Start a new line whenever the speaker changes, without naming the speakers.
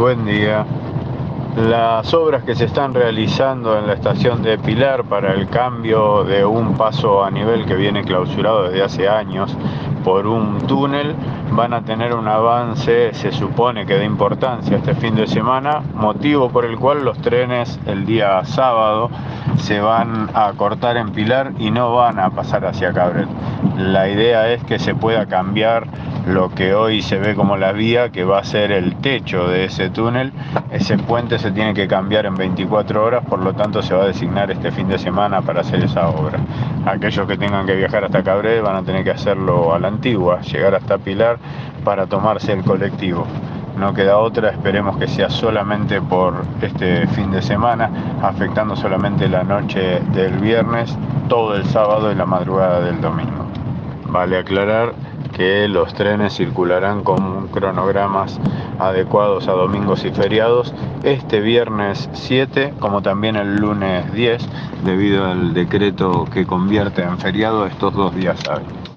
Buen día. Las obras que se están realizando en la estación de Pilar para el cambio de un paso a nivel que viene clausurado desde hace años por un túnel van a tener un avance, se supone que de importancia este fin de semana, motivo por el cual los trenes el día sábado se van a cortar en Pilar y no van a pasar hacia Cabret. La idea es que se pueda cambiar lo que hoy se ve como la vía, que va a ser el techo de ese túnel. Ese puente se tiene que cambiar en 24 horas, por lo tanto se va a designar este fin de semana para hacer esa obra. Aquellos que tengan que viajar hasta Cabret van a tener que hacerlo a la antigua, llegar hasta Pilar para tomarse el colectivo. No queda otra, esperemos que sea solamente por este fin de semana, afectando solamente la noche del viernes, todo el sábado y la madrugada del domingo. Vale aclarar que los trenes circularán con cronogramas adecuados a domingos y feriados este viernes 7 como también el lunes 10 debido al decreto que convierte en feriado estos dos días hábiles.